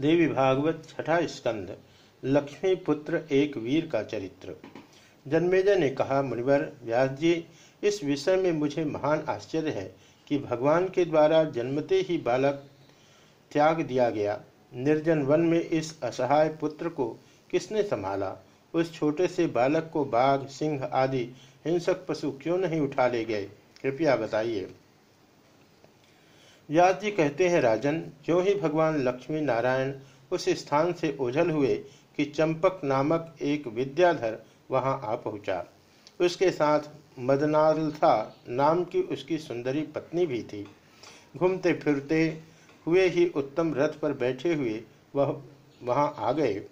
देवी भागवत छठा स्कंद, लक्ष्मी पुत्र एक वीर का चरित्र। जन्मेजय ने कहा, मुनिवर व्यास जी इस विषय में मुझे महान आश्चर्य है कि भगवान के द्वारा जन्मते ही बालक त्याग दिया गया। निर्जन वन में इस असहाय पुत्र को किसने संभाला? उस छोटे से बालक को बाघ, सिंह आदि हिंसक पशु क्यों नहीं उठा ले गए? कृपया बताइए। व्यास जी कहते हैं, राजन, जो ही भगवान लक्ष्मी नारायण उस स्थान से ओझल हुए कि चंपक नामक एक विद्याधर वहाँ आ पहुँचा। उसके साथ मदनालथा नाम की उसकी सुंदरी पत्नी भी थी। घूमते फिरते हुए ही उत्तम रथ पर बैठे हुए वह वहाँ आ गए।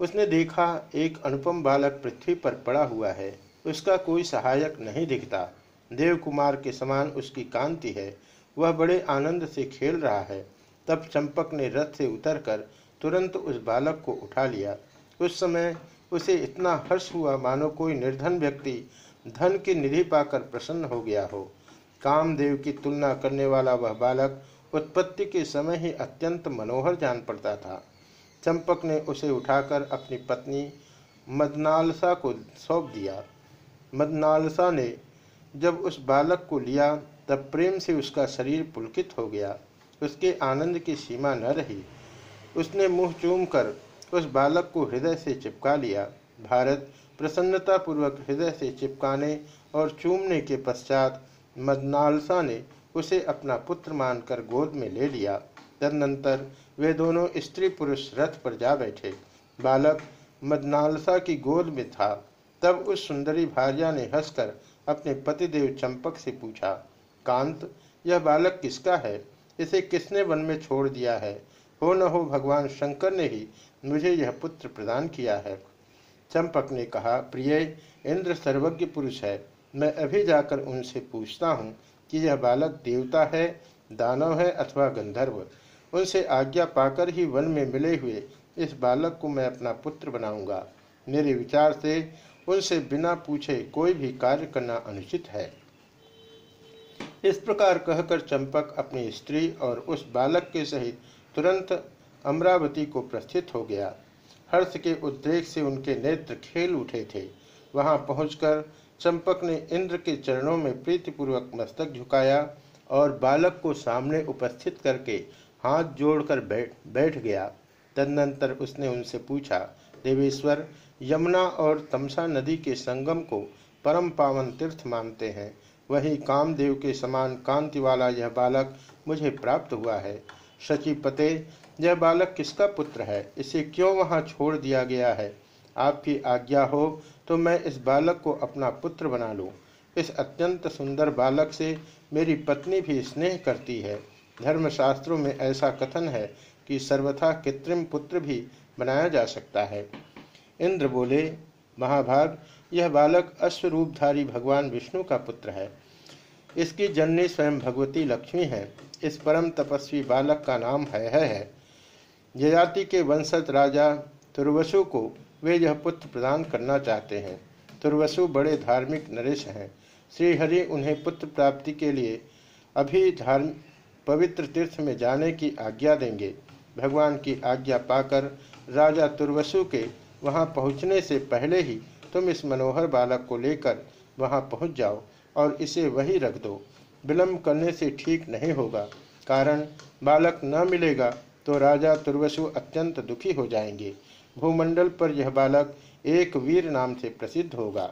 उसने देखा, एक अनुपम बालक पृथ्वी पर पड़ा हुआ है। उसका कोई सहायक नहीं दिखता। देव कुमार के समान उसकी कांति है। वह बड़े आनंद से खेल रहा है। तब चंपक ने रथ से उतरकर तुरंत उस बालक को उठा लिया। उस समय उसे इतना हर्ष हुआ, मानो कोई निर्धन व्यक्ति धन की निधि पाकर प्रसन्न हो गया हो। कामदेव की तुलना करने वाला वह बालक उत्पत्ति के समय ही अत्यंत मनोहर जान पड़ता था। चंपक ने उसे उठाकर अपनी पत्नी मदनालसा को सौंप दिया। मदनालसा ने जब उस बालक को लिया तब प्रेम से उसका शरीर पुलकित हो गया। उसके आनंद की सीमा न रही। उसने मुँह चूम कर उस बालक को हृदय से चिपका लिया। भारत प्रसन्नता पूर्वक हृदय से चिपकाने और चूमने के पश्चात मदनालसा ने उसे अपना पुत्र मानकर गोद में ले लिया। तदनंतर वे दोनों स्त्री पुरुष रथ पर जा बैठे। बालक मदनालसा की गोद में था। तब उस सुंदरी भार्या ने हंसकर अपने पतिदेव चंपक से पूछा कांत यह बालक किसका है? इसे किसने वन में छोड़ दिया है? हो न हो, भगवान शंकर ने ही मुझे यह पुत्र प्रदान किया है। चंपक ने कहा, प्रिय, इंद्र सर्वज्ञ पुरुष है। मैं अभी जाकर उनसे पूछता हूँ कि यह बालक देवता है, दानव है अथवा गंधर्व? उनसे आज्ञा पाकर ही वन में मिले हुए इस बालक को मैं अपना पुत्र बनाऊँगा। मेरे विचार से उनसे बिना पूछे कोई भी कार्य करना अनुचित है। इस प्रकार कहकर चंपक अपनी स्त्री और उस बालक के सहित तुरंत अमरावती को प्रस्थित हो गया। हर्ष के उद्रेक से उनके नेत्र खेल उठे थे। वहाँ पहुंचकर चंपक ने इंद्र के चरणों में प्रीतिपूर्वक मस्तक झुकाया और बालक को सामने उपस्थित करके हाथ जोड़कर बैठ बैठ गया। तदनंतर उसने उनसे पूछा, देवेश्वर, यमुना और तमसा नदी के संगम को परम पावन तीर्थ मानते हैं। वही कामदेव के समान कांति वाला यह बालक मुझे प्राप्त हुआ है। पते, यह बालक किसका पुत्र है? इसे क्यों वहाँ छोड़ दिया गया है? आपकी आज्ञा हो तो मैं इस बालक को अपना पुत्र बना लूँ। इस अत्यंत सुंदर बालक से मेरी पत्नी भी स्नेह करती है। धर्मशास्त्रों में ऐसा कथन है कि सर्वथा कृत्रिम पुत्र भी बनाया जा सकता है। इंद्र बोले महाभाग यह बालक अश्वरूपधारी भगवान विष्णु का पुत्र है। इसकी जननी स्वयं भगवती लक्ष्मी है। इस परम तपस्वी बालक का नाम है है, है। जयाति के वंशज राजा तुर्वसु को वे यह पुत्र प्रदान करना चाहते हैं। तुर्वसु बड़े धार्मिक नरेश हैं। श्रीहरि उन्हें पुत्र प्राप्ति के लिए अभी धर्म पवित्र तीर्थ में जाने की आज्ञा देंगे। भगवान की आज्ञा पाकर राजा तुर्वसु के वहाँ पहुँचने से पहले ही तुम इस मनोहर बालक को लेकर वहाँ पहुँच जाओ और इसे वही रख दो। विलम्ब करने से ठीक नहीं होगा। कारण, बालक न मिलेगा तो राजा तुर्वसु अत्यंत दुखी हो जाएँगे। भूमंडल पर यह बालक एक वीर नाम से प्रसिद्ध होगा।